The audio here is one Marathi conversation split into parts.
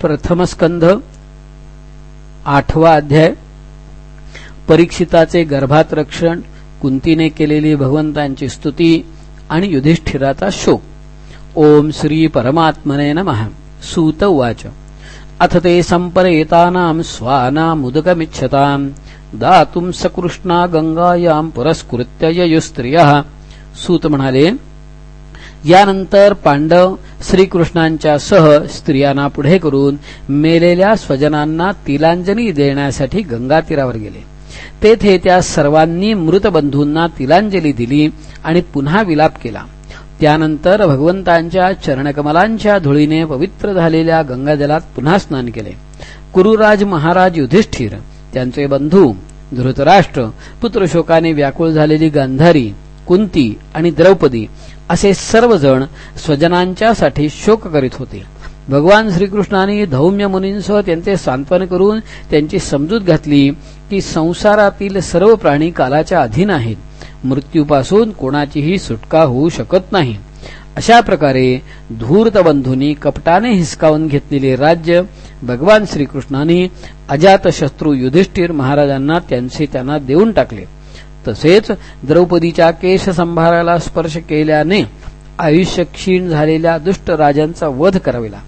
प्रथम स्कंध आठवा अध्याय. परीक्षिताचे गर्भात रक्षण कुंतीने केलेली भगवंतांची स्तुती आणि युधिष्ठिराचा शोक ओम श्री परमात्मने नमः. सूत उवाच. अथ ते संपरेतानां स्वानामुदकमिच्छताम्. दातुं सकृष्णा गंगायां पुरस्कृत्य ययुस्त्रियः. सूत म्हणाले यानंतर पांडव श्रीकृष्णांच्या सह स्त्रियांना पुढे करून मेलेल्या स्वजनांना तिलांजली देण्यासाठी गंगा तीरावर गेले. तेथे त्या सर्वांनी मृत बंधूंना तिलांजली दिली आणि पुन्हा विलाप केला. त्यानंतर भगवंतांच्या चरणकमलांच्या धुळीने पवित्र झालेल्या गंगाजलात पुन्हा स्नान केले. कुरुराज महाराज युधिष्ठिर त्यांचे बंधू धृतराष्ट्र पुत्रशोकाने व्याकुळ झालेली गांधारी कुंती आणि द्रौपदी असे सर्वजण स्वजनांच्यासाठी शोक करीत होते. भगवान श्रीकृष्णाने धौम्य मुनींसह त्यांचे सांत्वन करून त्यांची समजूत घातली की संसारातील सर्व प्राणी कालाच्या अधीन आहेत. मृत्यूपासून कोणाचीही सुटका होऊ शकत नाही. अशा प्रकारे धूर्त बंधूंनी कपटाने हिसकावून घेतलेले राज्य भगवान श्रीकृष्णाने अजातशत्रू युधिष्ठिर महाराजांना त्यांचे त्यांना देऊन टाकले. तसेच द्रौपदीच्या केश संभाराला स्पर्श केल्याने आयुष्य क्षीण झालेल्या दुष्ट राजांचा वध कराविला.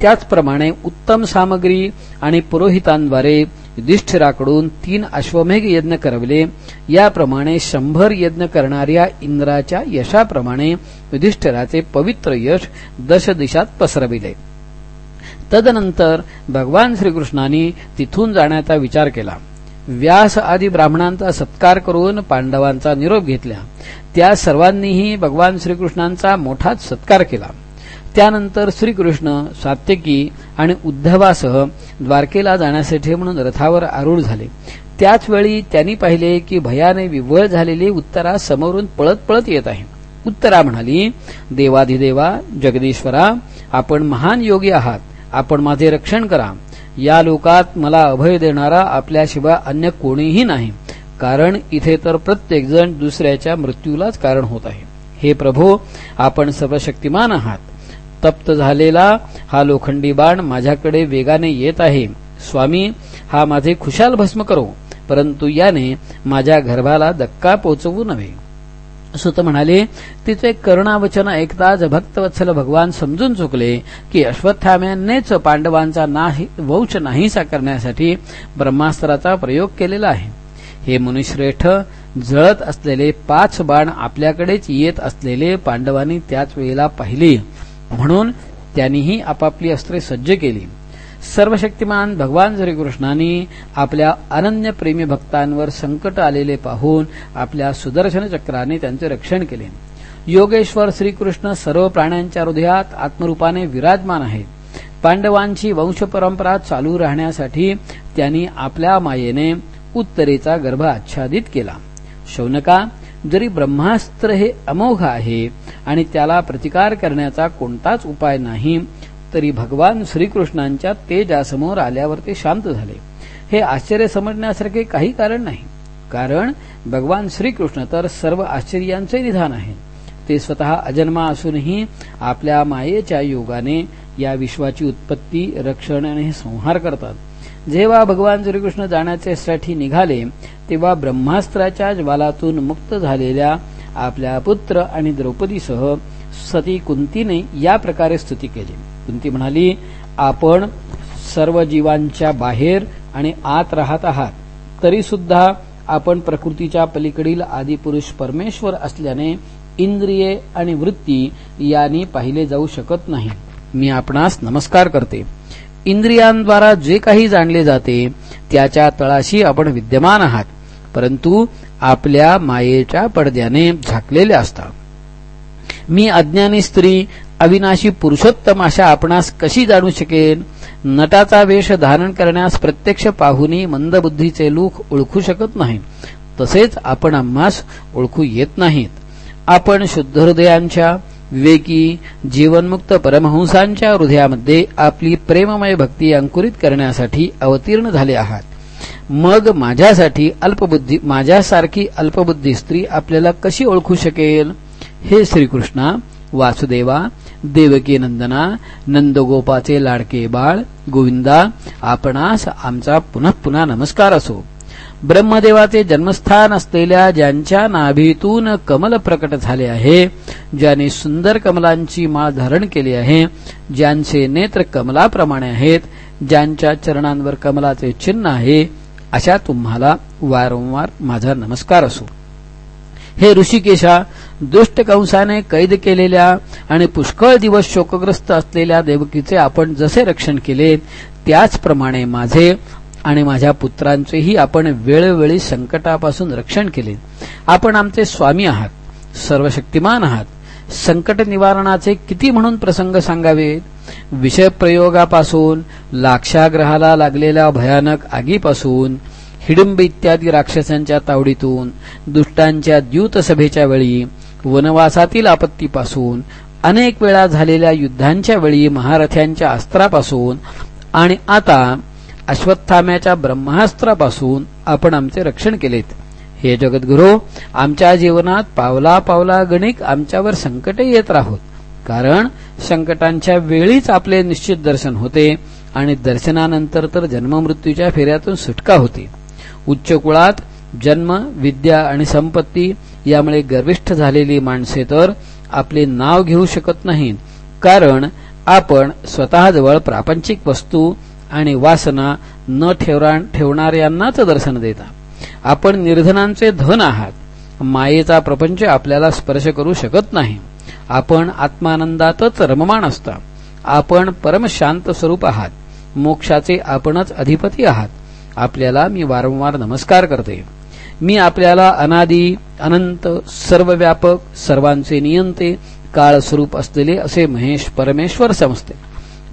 त्याचप्रमाणे उत्तम सामग्री आणि पुरोहितांद्वारे युधिष्ठिराकडून तीन अश्वमेघ यज्ञ करविले. याप्रमाणे शंभर यज्ञ करणाऱ्या इंद्राच्या यशाप्रमाणे युधिष्ठिराचे पवित्र यश दश दिशात पसरविले. तदनंतर भगवान श्रीकृष्णांनी तिथून जाण्याचा विचार केला. व्यास आदी ब्राह्मणांचा सत्कार करून पांडवांचा निरोप घेतला. त्या सर्वांनीही भगवान श्रीकृष्णांचा मोठाच सत्कार केला. त्यानंतर श्रीकृष्ण सात्यकी आणि उद्धवासह द्वारकेला जाण्यासाठी म्हणून रथावर आरूढ झाले. त्याचवेळी त्यांनी पाहिले की भयाने विव्वळ झालेली उत्तरा समोरून पळत पळत येत आहे. उत्तरा म्हणाली देवाधिदेवा जगदीश्वरा आपण महान योगी आहात. आपण माझे रक्षण करा. या लोकात मला अभय देणारा आपल्याशिवाय अन्य कोणीही नाही. कारण इथे तर प्रत्येकजण दुसऱ्याच्या मृत्यूलाच कारण होत आहे. हे प्रभो आपण सर्वशक्तिमान आहात. तप्त झालेला हा लोखंडी बाण माझ्याकडे वेगाने येत आहे. स्वामी हा माझे खुशाल भस्म करो परंतु याने माझ्या गर्भाला धक्का पोचवू नव्हे सुत म्हणाले तिचे करुणावचन ऐकताच भक्तवत्सल भगवान समजून चुकले की अश्वत्थाम्यांनीच पांडवांचा नाही वंश नाहीसा करण्यासाठी ब्रह्मास्त्राचा प्रयोग केलेला आहे. हे मुनिश्रेष्ठ जळत असलेले पाच बाण आपल्याकडेच येत असलेले पांडवांनी त्याच वेळेला पाहिले. म्हणून त्यांनीही आपापली अस्त्रे सज्ज केली. सर्वशक्तिमान भगवान श्रीकृष्णांनी आपल्या अनन्य प्रेमी भक्तांवर संकट आलेले पाहून आपल्या सुदर्शन चक्राने त्यांचे रक्षण केले. योगेश्वर श्रीकृष्ण सर्व प्राण्यांच्या हृदयात आत्मरूपाने विराजमान आहेत. पांडवांची वंशपरंपरा चालू राहण्यासाठी त्यांनी आपल्या मायेने उत्तरेचा गर्भ आच्छादित केला. शौनका जरी ब्रह्मास्त्र हे अमोघ आहे आणि त्याला प्रतिकार करण्याचा कोणताच उपाय नाही तरी भगवान श्रीकृष्णांच्या तेजासमोर आल्यावर ते शांत झाले. हे आश्चर्य समजण्यासारखे काही कारण नाही. कारण भगवान श्रीकृष्ण तर सर्व आश्चर्यांचे निधान आहे ते स्वतः अजन्मा असूनही आपल्या मायेच्या योगाने या विश्वाची उत्पत्ती रक्षण आणि संहार करतात. जेव्हा भगवान श्रीकृष्ण जाण्याच्यासाठी निघाले तेव्हा ब्रह्मास्त्राच्या ज्वालातून मुक्त झालेल्या आपल्या पुत्र आणि द्रौपदीसह सती कुंतीने या प्रकारे स्तुती केली. कुंती म्हणाली आपण सर्व जीवांच्या बाहेर आणि आत राहत आहात. तरी सुद्धा आपण प्रकृतीच्या पलीकडील आदिपुरुष परमेश्वर असल्याने इंद्रिये आणि वृत्ती यांनी पाहिले जाऊ शकत नाही. मी आपणास नमस्कार करते. इंद्रियांद्वारा जे काही जाणले जाते त्याच्या तळाशी आपण विद्यमान आहात परंतु आपल्या मायेच्या पडद्याने झाकलेले असतात. मी अज्ञानी स्त्री अविनाशी पुरुषोत्तम अशा आपणास कशी जाणू शकेन? नटाचा वेश धारण करण्यास प्रत्यक्ष पाहुनी मंदबुद्धीचे लोक ओळखू शकत नाही तसेच आपण आम्हास ओळखू येत नाहीत. आपण शुद्ध हृदयांच्या विवेकी जीवनमुक्त परमहंसांच्या हृदयामध्ये आपली प्रेममय भक्ती अंकुरित करण्यासाठी अवतीर्ण झाले आहात. मग माझ्यासाठी अल्पबुद्धी माझ्यासारखी अल्पबुद्धी स्त्री आपल्याला कशी ओळखू शकेल? हे श्रीकृष्णा वासुदेवा देवकी नंदना नंदगोपाचे लाडके बाळ गोविंदा आपणास आमचा पुनः पुन्हा नमस्कार असो. ब्रह्मदेवाचे जन्मस्थान असलेल्या ज्यांच्या नाभीतून कमल प्रकट झाले आहे ज्याने सुंदर कमलांची माळ धारण केली आहे ज्यांचे नेत्र कमलाप्रमाणे आहेत ज्यांच्या चरणांवर कमलाचे चिन्ह आहे अशा तुम्हाला वारंवार माझा नमस्कार असो. हे ऋषिकेशा दुष्ट कंसाने कैद केलेल्या आणि पुष्कळ दिवस शोकग्रस्त असलेल्या देवकीचे आपण जसे रक्षण केले त्याचप्रमाणे माझे आणि माझ्या पुत्रांचेही आपण वेळोवेळी संकटापासून रक्षण केले. आपण आमचे स्वामी आहात सर्वशक्तिमान आहात. संकट निवारणाचे किती म्हणून प्रसंग सांगावेत? विषयप्रयोगापासून लाक्षाग्रहाला लागलेल्या भयानक आगीपासून हिडिंब इत्यादी राक्षसांच्या तावडीतून दुष्टांच्या द्यूत सभेच्या वेळी वनवासातील आपत्तीपासून अनेक वेळा झालेल्या युद्धांच्या वेळी महारथ्यांच्या अस्त्रापासून आणि आता अश्वत्थाम्याच्या ब्रह्मास्त्रापासून आपण आमचे रक्षण केलेत. हे जगद्गुरु आमच्या जीवनात पावला पावला गणिक आमच्यावर संकटे येत राहोत. कारण संकटांच्या वेळीच आपले निश्चित दर्शन होते आणि दर्शनानंतर तर जन्ममृत्यूच्या फेऱ्यातून सुटका होते. उच्च कुळात जन्म विद्या आणि संपत्ती यामुळे गर्विष्ठ झालेली माणसे तर आपले नाव घेऊ शकत नाहीत. कारण आपण स्वतःजवळ प्रापंचिक वस्तू आणि वासना न ठेवणाऱ्यांनाच दर्शन देता. आपण निर्धनांचे धन आहात. मायेचा प्रपंच आपल्याला स्पर्श करू शकत नाही. आपण आत्मानंदातच रममाण असता. आपण परमशांत स्वरूप आहात. मोक्षाचे आपणच अधिपती आहात. आपल्याला मी वारंवार नमस्कार करते. मी आपल्याला अनादी अनंत सर्वव्यापक सर्वांचे नियंते काळ स्वरूप असलेले असे महेश परमेश्वर समजते.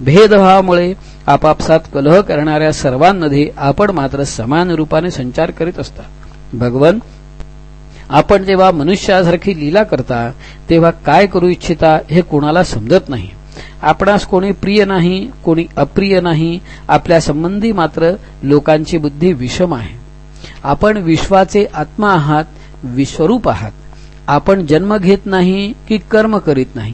भेदभावामुळे आपापसात कलह करणाऱ्या सर्वांमध्ये आपण मात्र समान रूपाने संचार करीत असता. भगवन आपण जेव्हा मनुष्यासारखी लीला करता तेव्हा काय करू इच्छिता हे कोणाला समजत नाही. आपणास कोणी प्रिय नाही कोणी अप्रिय नाही आपल्या संबंधी मात्र लोकांची बुद्धी विषम आहे. आपण विश्वाचे आत्मा आहात विश्वरूप आहात. आपण जन्म घेत नाही की कर्म करीत नाही.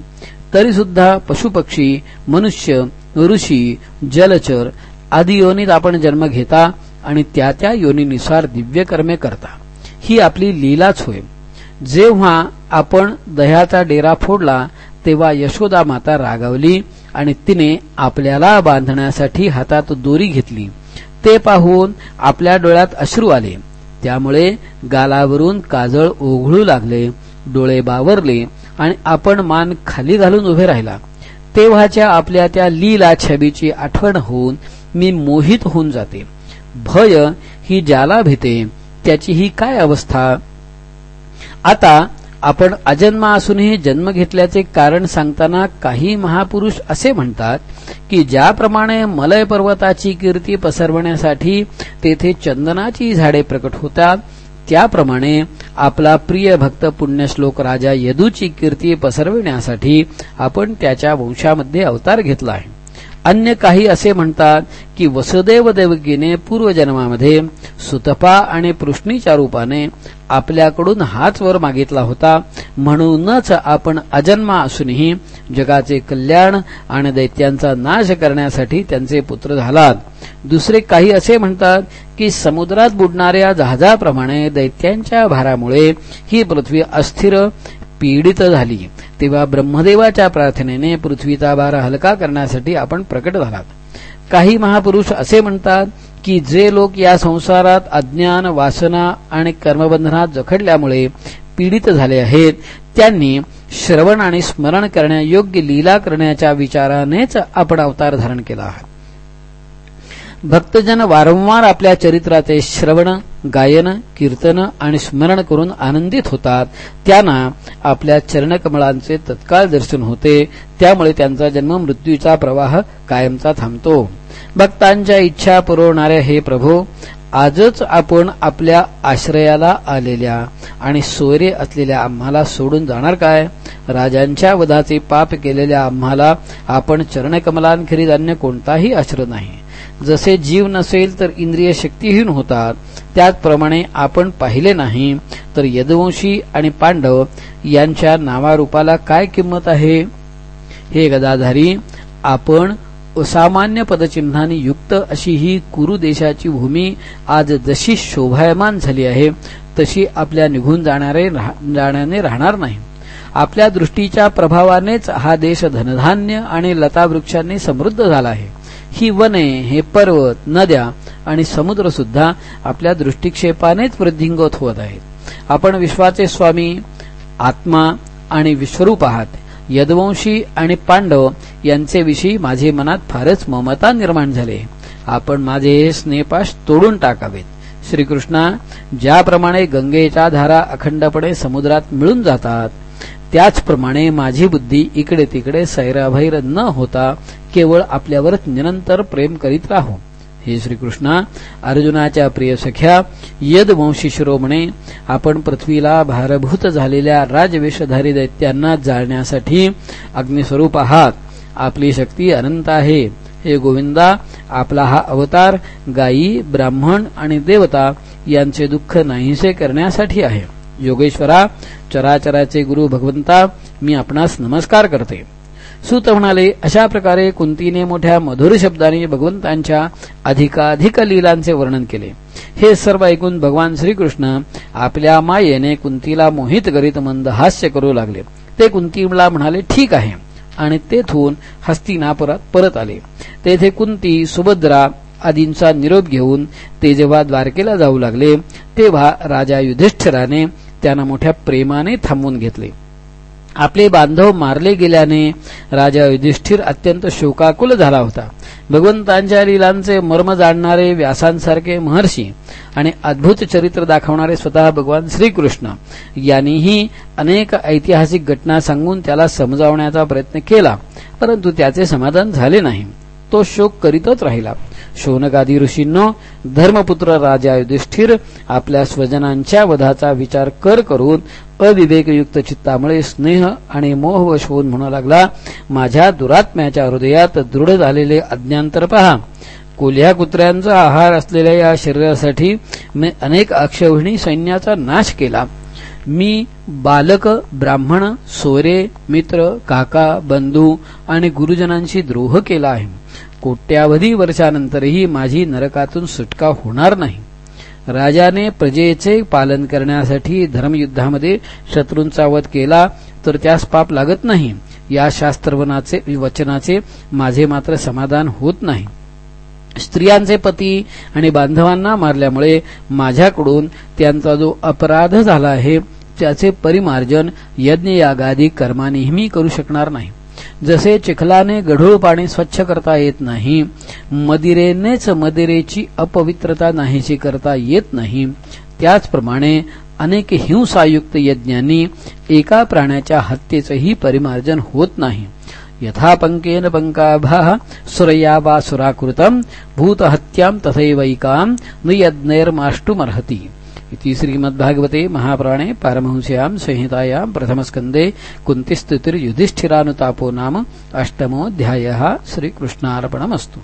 तरी सुद्धा पशुपक्षी मनुष्य ऋषी जलचर आदी योनीत आपण जन्म घेता आणि त्या त्या योनीनुसार दिव्य कर्मे करता. ही आपली लीलाच होय. जेव्हा आपण दह्याचा डेरा फोडला तेव्हा यशोदा माता रागावली आणि तिने आपल्याला बांधण्यासाठी हातात दोरी घेतली. ते पाहून आपल्या डोळ्यात अश्रू आले. त्यामुळे गालावरून काजळ ओघळू लागले डोळे बावरले आणि आपण मान खाली घालून उभे राहिला. तेव्हाच्या आपल्या त्या लीला छबीची आठवण होऊन मी मोहित होऊन जाते. भय ही ज्याला भीते त्याची ही काय अवस्था? आता आपण अजन्मा असूनही जन्म घेतल्याचे कारण सांगताना काही महापुरुष असे म्हणतात की ज्याप्रमाणे मलय पर्वताची कीर्ती पसरवण्यासाठी तेथे चंदनाची झाडे प्रकट होतात त्याप्रमाणे आपला प्रिय भक्त पुण्यश्लोक राजा यदूची कीर्ती पसरविण्यासाठी आपण त्याच्या वंशामध्ये अवतार घेतला आहे. अन्य काही असे म्हणतात की वसुदेव देवकीने पूर्वजन्मामध्ये सुतपा आणि पृष्णीच्या रूपाने आपल्याकडून हाच वर मागितला होता. म्हणूनच आपण अजन्मा असूनही जगाचे कल्याण आणि दैत्यांचा नाश करण्यासाठी त्यांचे पुत्र झालात. दुसरे काही असे म्हणतात की समुद्रात बुडणाऱ्या जहाजाप्रमाणे दैत्यांच्या भारामुळे ही पृथ्वी अस्थिर पीडित झाली. तेव्हा ब्रह्मदेवाच्या प्रार्थनेने पृथ्वीचा भार हलका करण्यासाठी आपण प्रकट झालात. काही महापुरुष असे म्हणतात की जे लोक या संसारात अज्ञान वासना आणि कर्मबंधनात जखडल्यामुळे पीडित झाले आहेत त्यांनी श्रवण आणि स्मरण करण्यायोग्य लीला करण्याच्या विचारानेच आपण अवतार धारण केला आहात. भक्तजन वारंवार आपल्या चरित्राचे श्रवण गायन कीर्तन आणि स्मरण करून आनंदित होतात. त्यांना आपल्या चरणकमळांचे तत्काळ दर्शन होते. त्यामुळे त्यांचा जन्म मृत्यूचा प्रवाह कायमचा थांबतो. भक्तांच्या इच्छा पुरवणाऱ्या हे प्रभू आजच आपण आपल्या आश्रयाला आलेल्या आणि सोयरे असलेल्या आम्हाला सोडून जाणार काय? राजांच्या वधाचे पाप केलेल्या आम्हाला आपण चरणकमलांखेरीज अन्य कोणताही आश्रय नाही. जसे जीव नसेल तर इंद्रिय शक्तीहीन होतात. त्याचप्रमाणे आपण पाहिले नाही तर यदवंशी आणि पांडव यांच्या नावारूपाला काय किंमत आहे? हे गदाधारी आपण असामान्य पदचिन्हांनी युक्त अशी ही कुरु देशाची भूमी आज जशी शोभायमान झाली आहे तशी आपल्या निघून जाणारे जाण्याने राहणार नाही. आपल्या दृष्टीच्या प्रभावानेच हा देश धनधान्य आणि लतावृक्षांनी समृद्ध झाला आहे. ही वने हे पर्वत नद्या आणि समुद्र सुद्धा आपल्या दृष्टिक्षेपानेच वृद्धिंगत होत आहेत. आपण विश्वाचे स्वामी आत्मा आणि विश्वरूप आहात. यदवंशी आणि पांडव यांचेविषयी माझे मनात फारच ममता निर्माण झाले. आपण माझे स्नेपाश तोडून टाकावेत. श्रीकृष्णा ज्याप्रमाणे गंगेच्या धारा अखंडपणे समुद्रात मिळून जातात त्याचप्रमाणे माझी बुद्धी इकडे तिकडे सैराभैर न होता केवळ आपल्यावरच निरंतर प्रेम करीत राहू. हे श्रीकृष्णा अर्जुनाच्या प्रिय सख्या यदवंशी शिरोमणे आपण पृथ्वीला भारभूत झालेल्या राजवेषधारी दैत्यांना जाळण्यासाठी अग्निस्वरूप आहात. आपली शक्ती अनंत आहे. हे गोविंदा आपला हा अवतार गायी ब्राह्मण आणि देवता यांचे दुःख नाहीसे करण्यासाठी आहे. योगेश्वरा चराचराचे गुरु भगवंता मी आपणास नमस्कार करते. सुत म्हणाले अशा प्रकारे कुंतीने मोठ्या मधुर शब्दाने भगवंतांच्या अधिकाधिक लीलांचे वर्णन केले. हे सर्व ऐकून भगवान श्रीकृष्ण आपल्या मायेने कुंतीला मोहित करीत मंद हास्य करू लागले. ते कुंतीला म्हणाले ठीक आहे. आणि तेथून हस्तिनापुरात परत आले. तेथे कुंती सुभद्रा आदींचा निरोप घेऊन ते जेव्हा द्वारकेला जाऊ लागले तेव्हा राजा युधिष्ठिराने त्यांना मोठ्या प्रेमाने थांबवून घेतले. आपले बांधव मारले गेल्याने राजा युधिष्ठिर अत्यंत शोकाकुल झाला होता. भगवंतांच्या लीलांचे मर्म जाणणारे व्यासांसारखे महर्षी आणि अद्भुत चरित्र दाखवणारे स्वतः भगवान श्रीकृष्ण यांनीही अनेक ऐतिहासिक घटना सांगून त्याला समजावण्याचा प्रयत्न केला परंतु त्याचे समाधान झाले नाही. तो शोक करीतच राहिला. शौनकादी ऋषींनो धर्मपुत्र राजा युधिष्ठिर आपल्या स्वजनांच्या वधाचा विचार कर करून अविवेकयुक्त चित्तामुळे स्नेह आणि मोहवश होऊन म्हणू लागला माझ्या दुरात्म्याच्या हृदयात दृढ झालेले अज्ञांतर पहा. कोल्ह्या कुत्र्यांचा आहार असलेल्या या शरीरासाठी मी अनेक अक्षौहिणी सैन्याचा नाश केला. मी बालक ब्राह्मण सोरे मित्र काका बंधू आणि गुरुजनांशी द्रोह केला आहे. कोट्यावधी वर्षानंतरही माझी नरकातून सुटका होणार नाही. राजाने प्रजेचे पालन करण्यासाठी धर्मयुद्धामध्ये शत्रूंचा वध केला तर त्यास पाप लागत नाही. या शास्त्रवनाचे वचनाचे माझे मात्र समाधान होत नाही. स्त्रियांचे पती आणि बांधवांना मारल्यामुळे माझ्याकडून त्यांचा जो अपराध झाला आहे त्याचे परिमार्जन यज्ञ यागादी कर्मानेहमी करू शकणार नाही. जसे चिखलाने गढूळ पाणी स्वच्छ करता येत नाही मदिरेनेच मदिरेची अपवित्रता नाहीशी करता येत नाही त्याचप्रमाणे अनेक हिंसायुक्त यज्ञांनी एका प्राण्याच्या हत्येचंही परिमार्जन होत नाही. यथा पंकेन पंकाभा सुरया वा सुराकृतम भूतहत्याम तथैवैकाम न यज्ञैर्माष्टुमर्हति इति श्रीमद्भागवते महापुराणे पारमहंस्यां संहितायां प्रथमस्कन्धे कुन्तिस्तुतिर्युधिष्ठिरानुतापो नाम अष्टमोऽध्यायः श्रीकृष्णार्पणमस्तु।